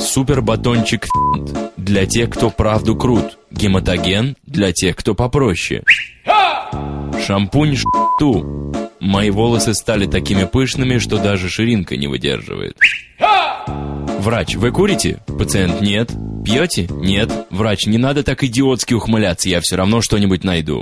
Супер батончик для тех, кто правду крут. Гематоген для тех, кто попроще. Шампунь ту. Мои волосы стали такими пышными, что даже ширинка не выдерживает. Врач, вы курите? Пациент, нет. Пьете? Нет. Врач, не надо так идиотски ухмыляться, я все равно что-нибудь найду.